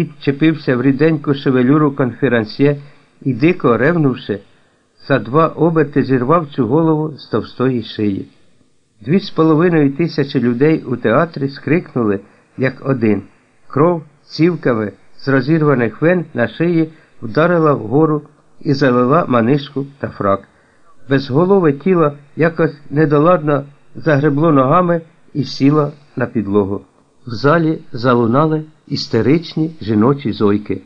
Кіт чепився в ріденьку шевелюру конферансьє і, дико ревнувши, за два оберти зірвав цю голову з товстої шиї. Дві з половиною тисячі людей у театрі скрикнули, як один. Кров цівками з розірваних вен на шиї вдарила вгору і залила манишку та фрак. Безголове тіло якось недоладно загребло ногами і сіло на підлогу. В залі залунали істеричні жіночі зойки.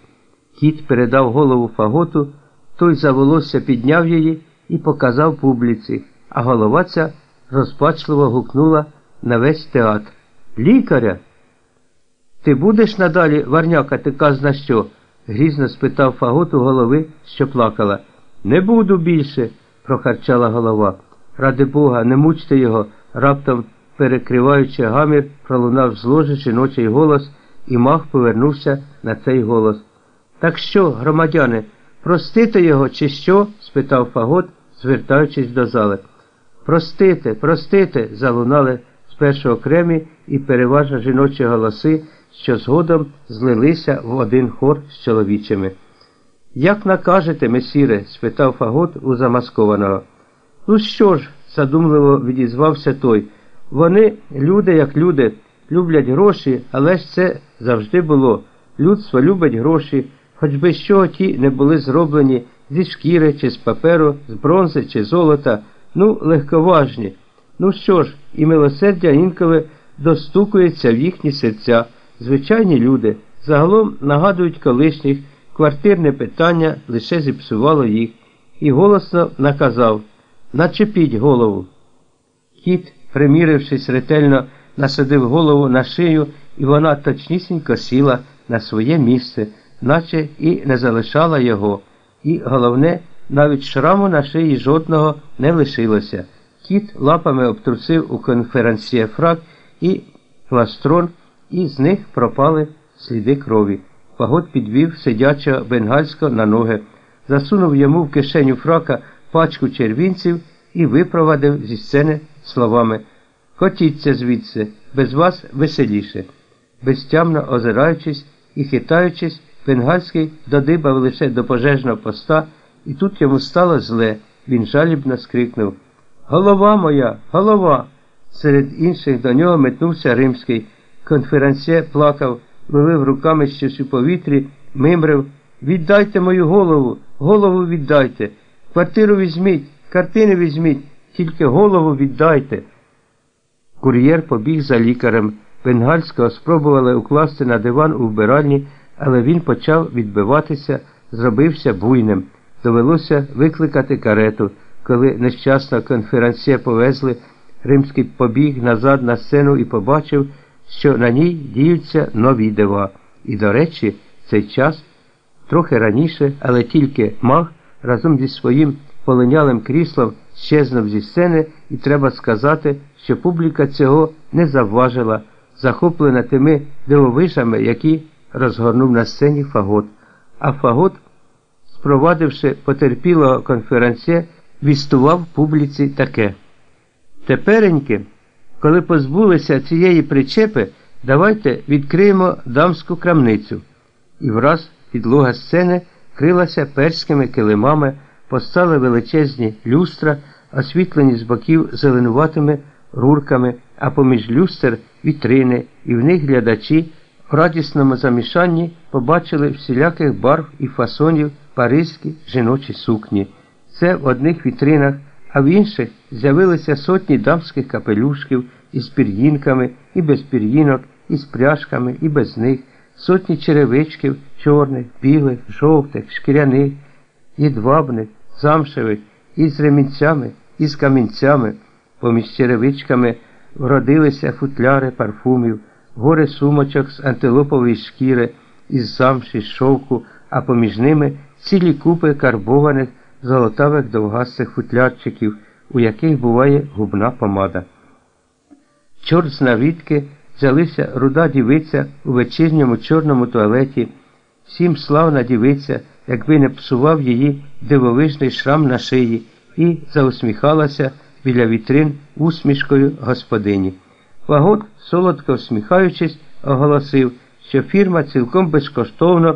Кіт передав голову фаготу, той за волосся підняв її і показав публіці, а голова ця розпачливо гукнула на весь театр. Лікаря. Ти будеш надалі варнякати казна що? грізно спитав фагот у голови, що плакала. Не буду більше, прохарчала голова. Ради Бога, не мучте його, раптом перекриваючи гамір, пролунав з жіночий голос, і мах повернувся на цей голос. Так що, громадяни, простите його, чи що? спитав фагот, звертаючись до зали. Простите, простите, залунали спершу окремі і переважно жіночі голоси, що згодом злилися в один хор з чоловічими. Як накажете, месіре? спитав фагот у замаскованого. Ну що ж, задумливо відізвався той. Вони, люди, як люди, люблять гроші, але ж це завжди було. Людство любить гроші, хоч би що ті не були зроблені зі шкіри чи з паперу, з бронзи чи золота, ну, легковажні. Ну що ж, і милосердя інколи достукується в їхні серця. Звичайні люди загалом нагадують колишніх, квартирне питання лише зіпсувало їх, і голосно наказав Начепіть голову. Кіт, примірившись ретельно, насадив голову на шию, і вона точнісінько сіла на своє місце, наче і не залишала його, і, головне, навіть шраму на шиї жодного не лишилося. Кіт лапами обтрусив у конференціє фрак і пластрон, і з них пропали сліди крові. Пагод підвів сидячого бенгальського на ноги, засунув йому в кишеню фрака пачку червінців і випровадив зі сцени словами Хотіться звідси, без вас веселіше. Безтямно озираючись і хитаючись, бенгальський додибав лише до пожежного поста, і тут йому стало зле. Він жалібно скрикнув Голова моя, голова! Серед інших до нього метнувся римський. Конференціє плакав, ловив руками щось у повітрі, мимрив. Віддайте мою голову, голову віддайте. Квартиру візьміть, картини візьміть, тільки голову віддайте. Кур'єр побіг за лікарем. Бенгальського спробували укласти на диван у вбиральні, але він почав відбиватися, зробився буйним. Довелося викликати карету. Коли нещасна конференція повезли, римський побіг назад на сцену і побачив, що на ній діються нові дива. І, до речі, цей час трохи раніше, але тільки маг разом зі своїм полинялим кріслом щезнув зі сцени, і треба сказати, що публіка цього не завважила, захоплена тими дивовижами, які розгорнув на сцені фагот. А фагот, спровадивши потерпілого конференція, вістував публіці таке. Тепереньки, коли позбулися цієї причепи, давайте відкриємо дамську крамницю. І враз підлога сцени крилася перськими килимами, постали величезні люстра, освітлені з боків зеленуватими рурками, а поміж люстер вітрини, і в них глядачі в радісному замішанні побачили всіляких барв і фасонів паризькі жіночі сукні. Це в одних вітринах, а в інших з'явилися сотні дамських капелюшків із пір'їнками, і без пір'їнок, із пряжками, і без них, сотні черевичків чорних, білих, жовтих, шкіряних, їдвабних, замшевих, із ремінцями, із камінцями, поміж черевичками вродилися футляри парфумів, гори сумочок з антилопової шкіри, із замші, шовку, а поміж ними цілі купи карбованих золотавих довгастих футлярчиків, у яких буває губна помада. Чорт знавідки взялися руда дівиця у вечірньому чорному туалеті, всім славна дівиця, якби не псував її дивовижний шрам на шиї, і заусміхалася біля вітрин усмішкою господині. Вагот, солодко всміхаючись, оголосив, що фірма цілком безкоштовно